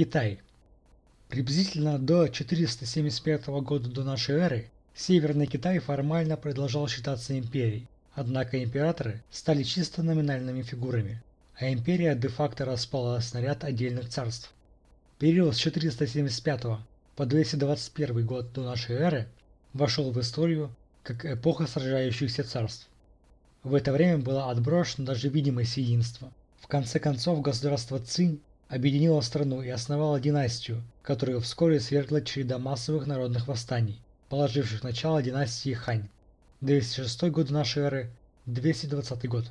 Китай. Приблизительно до 475 года до нашей эры Северный Китай формально продолжал считаться империей, однако императоры стали чисто номинальными фигурами, а империя де-факто распалась на ряд отдельных царств. Период с 475 по 221 год до нашей эры вошел в историю как эпоха сражающихся царств. В это время было отброшено даже видимость единства. В конце концов государство Цинь объединила страну и основала династию, которую вскоре свергла череда массовых народных восстаний, положивших начало династии Хань. 206 год нашей эры, 220 год.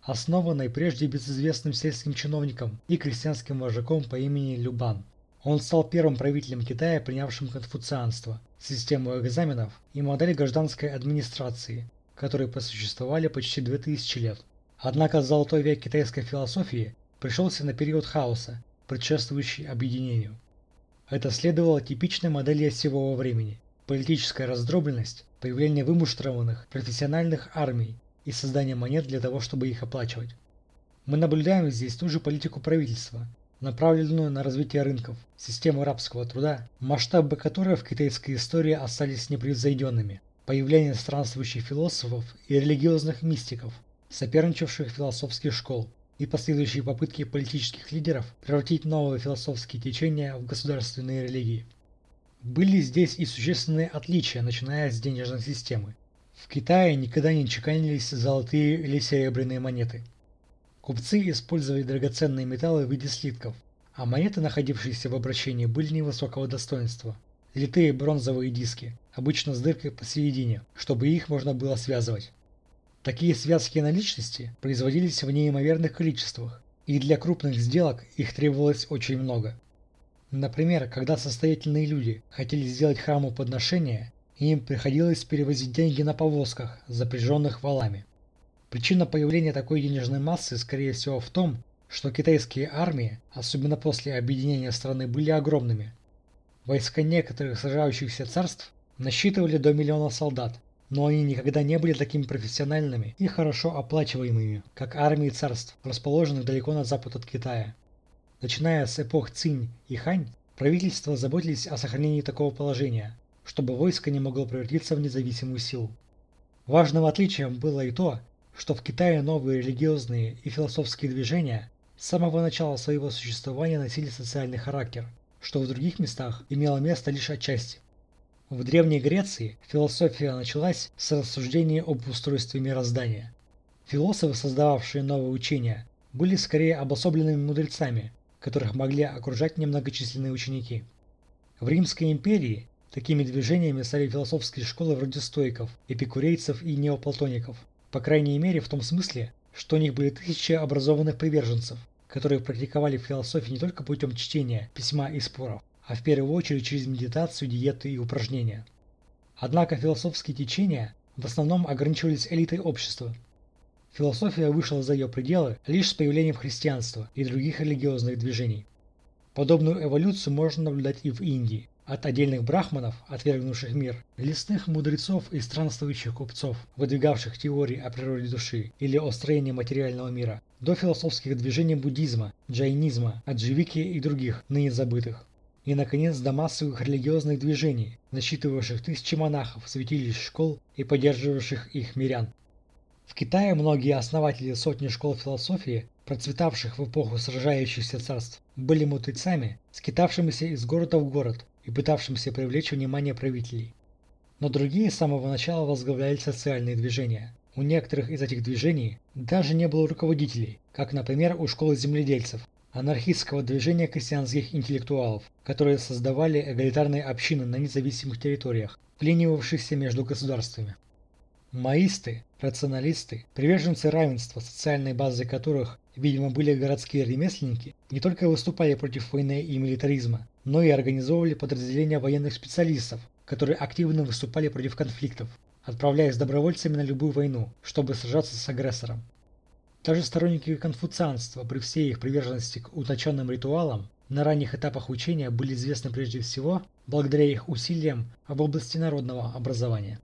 Основанной прежде безызвестным сельским чиновником и крестьянским вожаком по имени Любан. Он стал первым правителем Китая, принявшим конфуцианство, систему экзаменов и модель гражданской администрации, которые просуществовали почти 2000 лет. Однако золотой век китайской философии пришелся на период хаоса, предшествующий объединению. Это следовало типичной модели осевого времени. Политическая раздробленность, появление вымуштрованных профессиональных армий и создание монет для того, чтобы их оплачивать. Мы наблюдаем здесь ту же политику правительства, направленную на развитие рынков, систему рабского труда, масштабы которой в китайской истории остались непревзойденными, появление странствующих философов и религиозных мистиков, соперничавших философских школ, и последующие попытки политических лидеров превратить новые философские течения в государственные религии. Были здесь и существенные отличия, начиная с денежной системы. В Китае никогда не чеканились золотые или серебряные монеты. Купцы использовали драгоценные металлы в виде слитков, а монеты, находившиеся в обращении, были невысокого достоинства. Литые бронзовые диски, обычно с дыркой посередине, чтобы их можно было связывать. Такие связки наличности производились в неимоверных количествах, и для крупных сделок их требовалось очень много. Например, когда состоятельные люди хотели сделать храму подношения, им приходилось перевозить деньги на повозках, запряженных валами. Причина появления такой денежной массы, скорее всего, в том, что китайские армии, особенно после объединения страны, были огромными. Войска некоторых сражающихся царств насчитывали до миллиона солдат, но они никогда не были такими профессиональными и хорошо оплачиваемыми, как армии царств, расположенных далеко на запад от Китая. Начиная с эпох Цинь и Хань, правительства заботились о сохранении такого положения, чтобы войско не могло превратиться в независимую силу. Важным отличием было и то, что в Китае новые религиозные и философские движения с самого начала своего существования носили социальный характер, что в других местах имело место лишь отчасти. В Древней Греции философия началась с рассуждения об устройстве мироздания. Философы, создававшие новые учения, были скорее обособленными мудрецами, которых могли окружать немногочисленные ученики. В Римской империи такими движениями стали философские школы вроде стоиков, эпикурейцев и неоплатоников, по крайней мере в том смысле, что у них были тысячи образованных приверженцев, которые практиковали философию не только путем чтения, письма и споров, а в первую очередь через медитацию, диеты и упражнения. Однако философские течения в основном ограничивались элитой общества. Философия вышла за ее пределы лишь с появлением христианства и других религиозных движений. Подобную эволюцию можно наблюдать и в Индии, от отдельных брахманов, отвергнувших мир, лесных мудрецов и странствующих купцов, выдвигавших теории о природе души или о строении материального мира, до философских движений буддизма, джайнизма, адживики и других, ныне забытых и, наконец, до массовых религиозных движений, насчитывавших тысячи монахов, святилищ, школ и поддерживавших их мирян. В Китае многие основатели сотни школ философии, процветавших в эпоху сражающихся царств, были мудрецами, скитавшимися из города в город и пытавшимся привлечь внимание правителей. Но другие с самого начала возглавляли социальные движения. У некоторых из этих движений даже не было руководителей, как, например, у школы земледельцев, анархистского движения крестьянских интеллектуалов, которые создавали эгалитарные общины на независимых территориях, вклинивавшихся между государствами. Маисты, рационалисты, приверженцы равенства, социальной базой которых, видимо, были городские ремесленники, не только выступали против войны и милитаризма, но и организовывали подразделения военных специалистов, которые активно выступали против конфликтов, отправляясь добровольцами на любую войну, чтобы сражаться с агрессором. Даже сторонники конфуцианства при всей их приверженности к утонченным ритуалам на ранних этапах учения были известны прежде всего благодаря их усилиям в области народного образования.